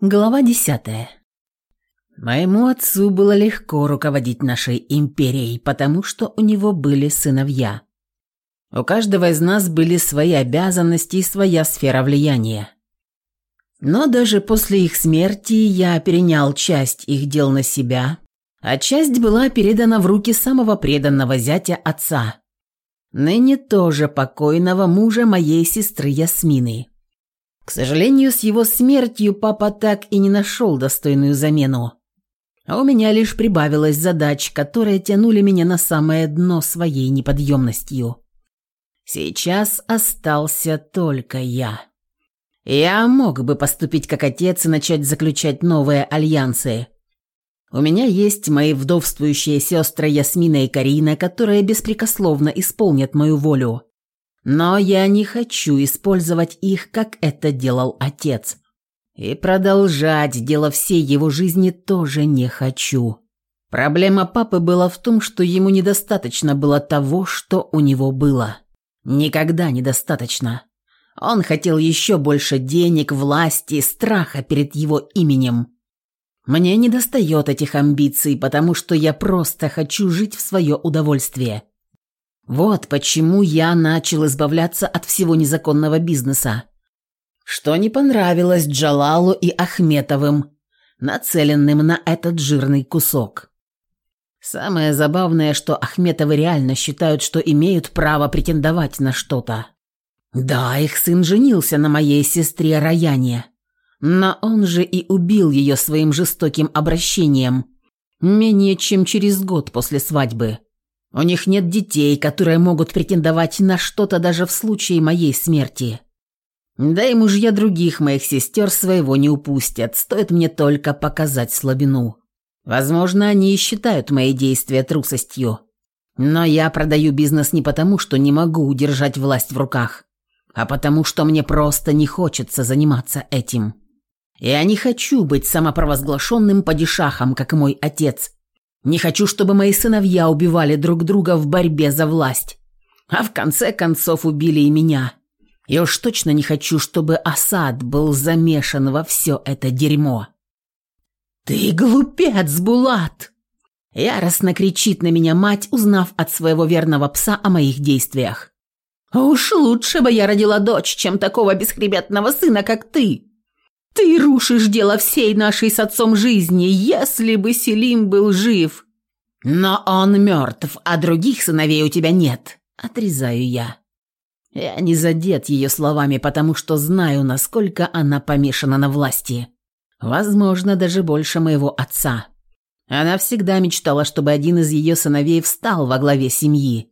Глава десятая. Моему отцу было легко руководить нашей империей, потому что у него были сыновья. У каждого из нас были свои обязанности и своя сфера влияния. Но даже после их смерти я перенял часть их дел на себя, а часть была передана в руки самого преданного зятя отца, ныне тоже покойного мужа моей сестры Ясмины. К сожалению, с его смертью папа так и не нашел достойную замену. А у меня лишь прибавилось задач, которые тянули меня на самое дно своей неподъемностью. Сейчас остался только я. Я мог бы поступить как отец и начать заключать новые альянсы. У меня есть мои вдовствующие сестры Ясмина и Карина, которые беспрекословно исполнят мою волю. Но я не хочу использовать их, как это делал отец. И продолжать дело всей его жизни тоже не хочу. Проблема папы была в том, что ему недостаточно было того, что у него было. Никогда недостаточно. Он хотел еще больше денег, власти, страха перед его именем. Мне недостает этих амбиций, потому что я просто хочу жить в свое удовольствие. Вот почему я начал избавляться от всего незаконного бизнеса. Что не понравилось Джалалу и Ахметовым, нацеленным на этот жирный кусок. Самое забавное, что Ахметовы реально считают, что имеют право претендовать на что-то. Да, их сын женился на моей сестре Раяне, но он же и убил ее своим жестоким обращением менее чем через год после свадьбы. У них нет детей, которые могут претендовать на что-то даже в случае моей смерти. Да и мужья других моих сестер своего не упустят, стоит мне только показать слабину. Возможно, они и считают мои действия трусостью. Но я продаю бизнес не потому, что не могу удержать власть в руках, а потому, что мне просто не хочется заниматься этим. Я не хочу быть самопровозглашенным падишахом, как мой отец, не хочу, чтобы мои сыновья убивали друг друга в борьбе за власть. А в конце концов убили и меня. И уж точно не хочу, чтобы Асад был замешан во все это дерьмо. «Ты глупец, Булат!» Яростно кричит на меня мать, узнав от своего верного пса о моих действиях. «Уж лучше бы я родила дочь, чем такого бесхребетного сына, как ты!» Ты рушишь дело всей нашей с отцом жизни, если бы Селим был жив. Но он мертв, а других сыновей у тебя нет. Отрезаю я. Я не задет ее словами, потому что знаю, насколько она помешана на власти. Возможно, даже больше моего отца. Она всегда мечтала, чтобы один из ее сыновей встал во главе семьи.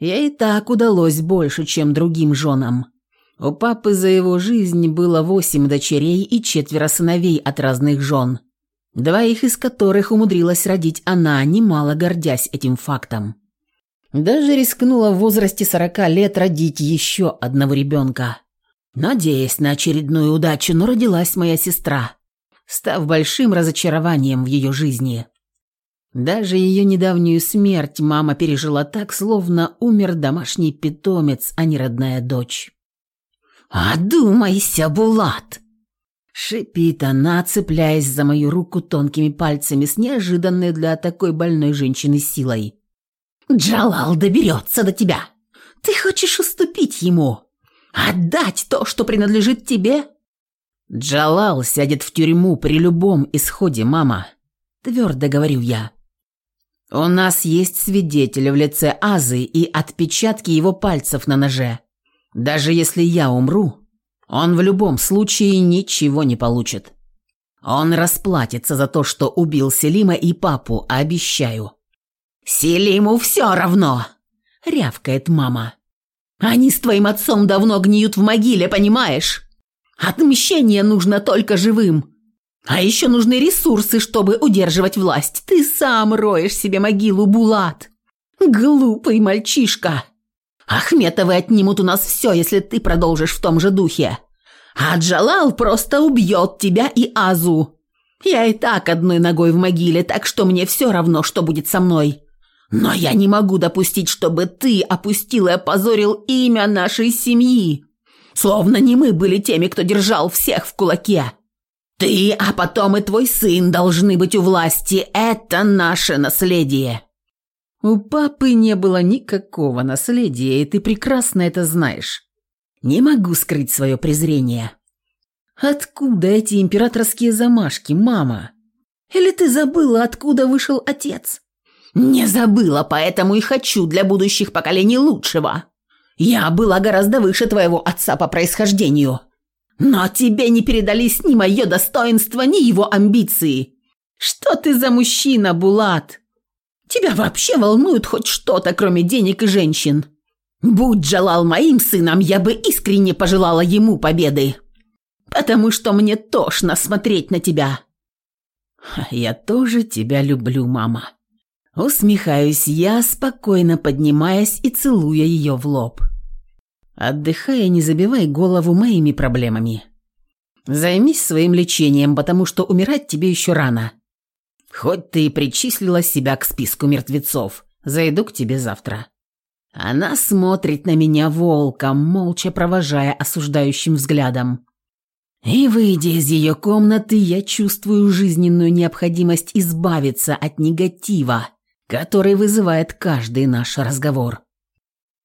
Ей так удалось больше, чем другим женам. У папы за его жизнь было восемь дочерей и четверо сыновей от разных жен, двоих из которых умудрилась родить она, немало гордясь этим фактом. Даже рискнула в возрасте сорока лет родить еще одного ребенка. Надеясь на очередную удачу, но родилась моя сестра, став большим разочарованием в ее жизни. Даже ее недавнюю смерть мама пережила так, словно умер домашний питомец, а не родная дочь. «Одумайся, Булат!» Шипит она, цепляясь за мою руку тонкими пальцами с неожиданной для такой больной женщины силой. «Джалал доберется до тебя! Ты хочешь уступить ему? Отдать то, что принадлежит тебе?» «Джалал сядет в тюрьму при любом исходе, мама», – твердо говорю я. «У нас есть свидетель в лице Азы и отпечатки его пальцев на ноже. Даже если я умру, он в любом случае ничего не получит. Он расплатится за то, что убил Селима и папу, обещаю. «Селиму все равно!» — рявкает мама. «Они с твоим отцом давно гниют в могиле, понимаешь? Отмщение нужно только живым. А еще нужны ресурсы, чтобы удерживать власть. Ты сам роешь себе могилу, Булат. Глупый мальчишка!» Ахметовы отнимут у нас все, если ты продолжишь в том же духе. А Джалал просто убьет тебя и Азу. Я и так одной ногой в могиле, так что мне все равно, что будет со мной. Но я не могу допустить, чтобы ты опустил и опозорил имя нашей семьи. Словно не мы были теми, кто держал всех в кулаке. Ты, а потом и твой сын должны быть у власти. Это наше наследие. У папы не было никакого наследия, и ты прекрасно это знаешь. Не могу скрыть свое презрение. Откуда эти императорские замашки, мама? Или ты забыла, откуда вышел отец? Не забыла, поэтому и хочу для будущих поколений лучшего. Я была гораздо выше твоего отца по происхождению. Но тебе не передались ни мое достоинство, ни его амбиции. Что ты за мужчина, Булат? Тебя вообще волнует хоть что-то, кроме денег и женщин? Будь Джалал моим сыном, я бы искренне пожелала ему победы. Потому что мне тошно смотреть на тебя. Я тоже тебя люблю, мама. Усмехаюсь я, спокойно поднимаясь и целуя ее в лоб. Отдыхая, не забивай голову моими проблемами. Займись своим лечением, потому что умирать тебе еще рано. Хоть ты и причислила себя к списку мертвецов, зайду к тебе завтра. Она смотрит на меня волком, молча провожая осуждающим взглядом. И, выйдя из ее комнаты, я чувствую жизненную необходимость избавиться от негатива, который вызывает каждый наш разговор.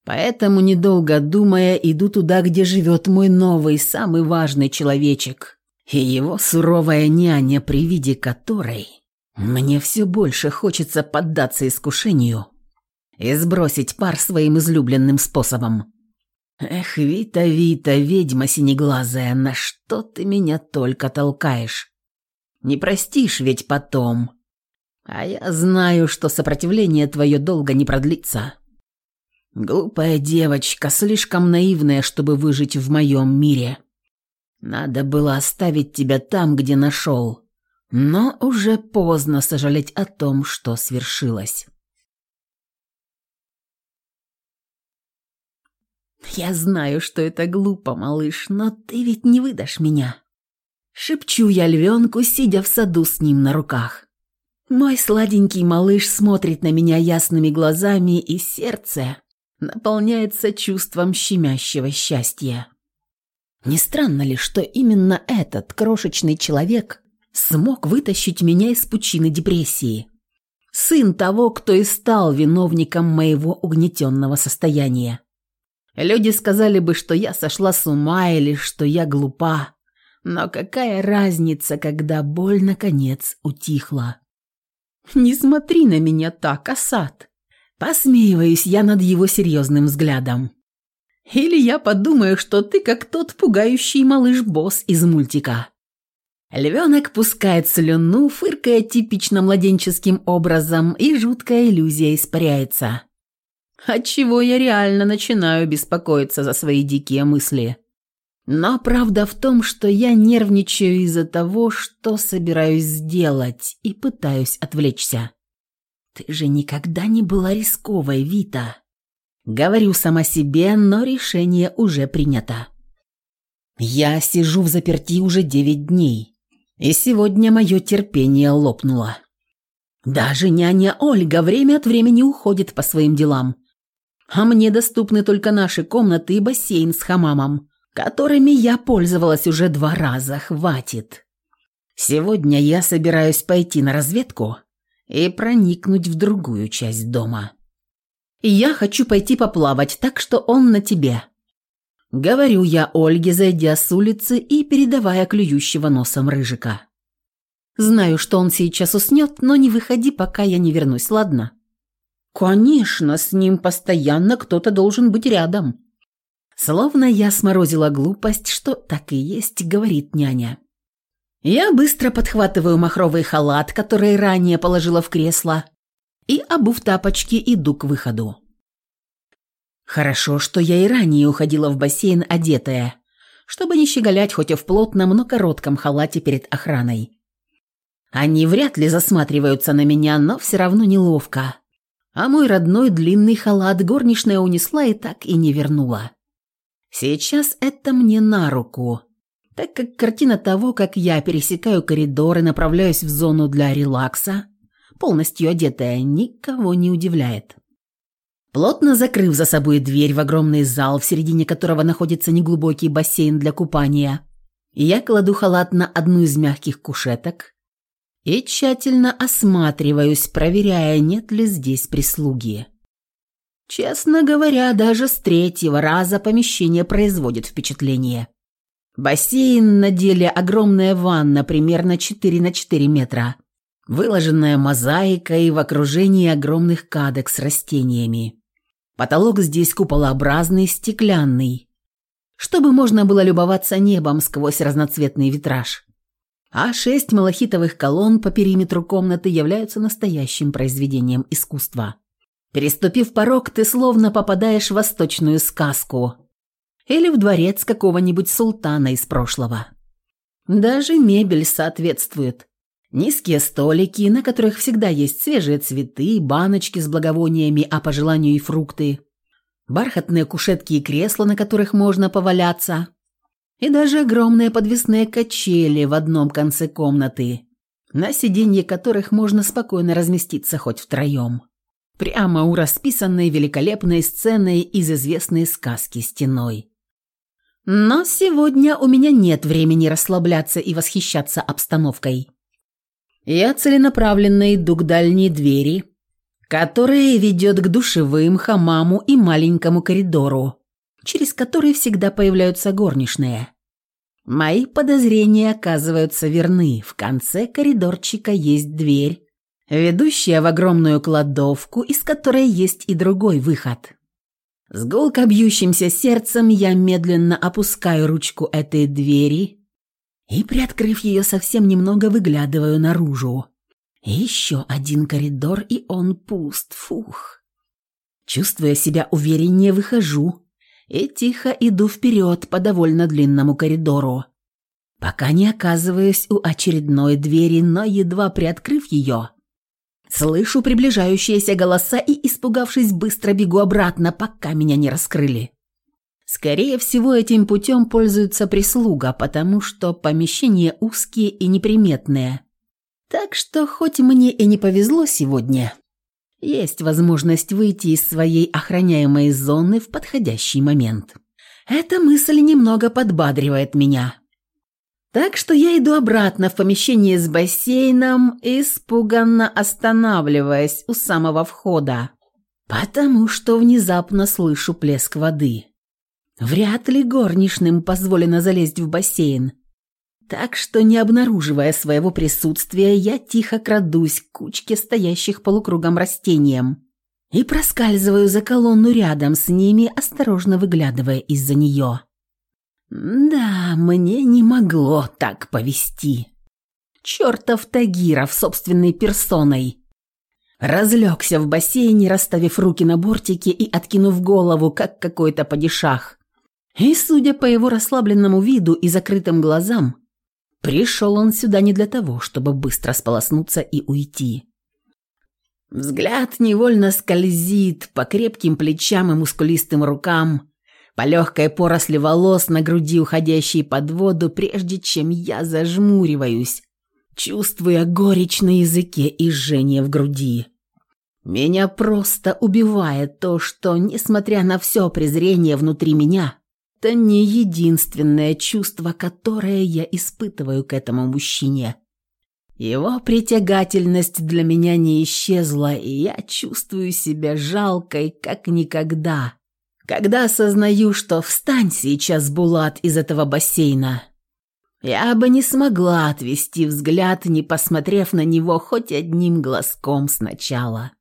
Поэтому, недолго думая, иду туда, где живет мой новый, самый важный человечек, и его суровая няня, при виде которой мне все больше хочется поддаться искушению и сбросить пар своим излюбленным способом. Эх, Вита, Вита, ведьма синеглазая, на что ты меня только толкаешь? Не простишь ведь потом. А я знаю, что сопротивление твое долго не продлится. Глупая девочка, слишком наивная, чтобы выжить в моем мире. Надо было оставить тебя там, где нашел. Но уже поздно сожалеть о том, что свершилось. «Я знаю, что это глупо, малыш, но ты ведь не выдашь меня». Шепчу я львенку, сидя в саду с ним на руках. Мой сладенький малыш смотрит на меня ясными глазами, и сердце наполняется чувством щемящего счастья. Не странно ли, что именно этот крошечный человек смог вытащить меня из пучины депрессии? Сын того, кто и стал виновником моего угнетенного состояния. Люди сказали бы, что я сошла с ума или что я глупа. Но какая разница, когда боль, наконец, утихла? «Не смотри на меня так, Асад!» Посмеиваюсь я над его серьезным взглядом. Или я подумаю, что ты как тот пугающий малыш-босс из мультика. Львенок пускает слюну, фыркая типично младенческим образом, и жуткая иллюзия испаряется. Отчего я реально начинаю беспокоиться за свои дикие мысли. Но правда в том, что я нервничаю из-за того, что собираюсь сделать, и пытаюсь отвлечься. «Ты же никогда не была рисковой, Вита!» Говорю сама себе, но решение уже принято. Я сижу в заперти уже девять дней, и сегодня мое терпение лопнуло. Даже няня Ольга время от времени уходит по своим делам, а мне доступны только наши комнаты и бассейн с хамамом, которыми я пользовалась уже два раза, хватит. Сегодня я собираюсь пойти на разведку и проникнуть в другую часть дома. «Я хочу пойти поплавать, так что он на тебе». Говорю я Ольге, зайдя с улицы и передавая клюющего носом рыжика. «Знаю, что он сейчас уснет, но не выходи, пока я не вернусь, ладно?» «Конечно, с ним постоянно кто-то должен быть рядом». Словно я сморозила глупость, что так и есть, говорит няня. Я быстро подхватываю махровый халат, который ранее положила в кресло, и, обув тапочки, иду к выходу. Хорошо, что я и ранее уходила в бассейн одетая, чтобы не щеголять хоть и в плотном, но коротком халате перед охраной. Они вряд ли засматриваются на меня, но все равно неловко. А мой родной длинный халат горничная унесла и так и не вернула. Сейчас это мне на руку так как картина того, как я пересекаю коридор и направляюсь в зону для релакса, полностью одетая, никого не удивляет. Плотно закрыв за собой дверь в огромный зал, в середине которого находится неглубокий бассейн для купания, Я кладу халат на одну из мягких кушеток и тщательно осматриваюсь, проверяя, нет ли здесь прислуги. Честно говоря, даже с третьего раза помещение производит впечатление. Бассейн на деле огромная ванна примерно 4 на 4 метра, выложенная мозаикой в окружении огромных кадок с растениями. Потолок здесь куполообразный, стеклянный, чтобы можно было любоваться небом сквозь разноцветный витраж. А шесть малахитовых колонн по периметру комнаты являются настоящим произведением искусства. Переступив порог, ты словно попадаешь в восточную сказку или в дворец какого-нибудь султана из прошлого. Даже мебель соответствует. Низкие столики, на которых всегда есть свежие цветы, баночки с благовониями, а по желанию и фрукты. Бархатные кушетки и кресла, на которых можно поваляться. И даже огромные подвесные качели в одном конце комнаты, на сиденье которых можно спокойно разместиться хоть втроем. Прямо у расписанной великолепной сцены из известной сказки «Стеной». Но сегодня у меня нет времени расслабляться и восхищаться обстановкой. Я целенаправленно иду к дальней двери, которая ведет к душевым, хамаму и маленькому коридору, через который всегда появляются горничные. Мои подозрения оказываются верны. В конце коридорчика есть дверь, ведущая в огромную кладовку, из которой есть и другой выход. С гулко бьющимся сердцем я медленно опускаю ручку этой двери и, приоткрыв ее совсем немного, выглядываю наружу. Еще один коридор, и он пуст. Фух. Чувствуя себя увереннее, выхожу и тихо иду вперед по довольно длинному коридору, пока не оказываюсь у очередной двери, но едва приоткрыв ее, Слышу приближающиеся голоса и, испугавшись, быстро бегу обратно, пока меня не раскрыли. Скорее всего, этим путем пользуется прислуга, потому что помещения узкие и неприметные. Так что, хоть мне и не повезло сегодня, есть возможность выйти из своей охраняемой зоны в подходящий момент. Эта мысль немного подбадривает меня. Так что я иду обратно в помещение с бассейном, испуганно останавливаясь у самого входа, потому что внезапно слышу плеск воды. Вряд ли горничным позволено залезть в бассейн. Так что, не обнаруживая своего присутствия, я тихо крадусь к кучке стоящих полукругом растениям и проскальзываю за колонну рядом с ними, осторожно выглядывая из-за нее. Да, мне не могло так повести. Чертов Тагиров собственной персоной. Разлегся в бассейне, расставив руки на бортике и откинув голову, как какой-то падишах. И, судя по его расслабленному виду и закрытым глазам, пришел он сюда не для того, чтобы быстро сполоснуться и уйти. Взгляд невольно скользит по крепким плечам и мускулистым рукам, по легкой поросли волос на груди, уходящей под воду, прежде чем я зажмуриваюсь, чувствуя горечь на языке и жжение в груди. Меня просто убивает то, что, несмотря на все презрение внутри меня, это не единственное чувство, которое я испытываю к этому мужчине. Его притягательность для меня не исчезла, и я чувствую себя жалкой, как никогда когда осознаю, что встань сейчас, Булат, из этого бассейна, я бы не смогла отвести взгляд, не посмотрев на него хоть одним глазком сначала.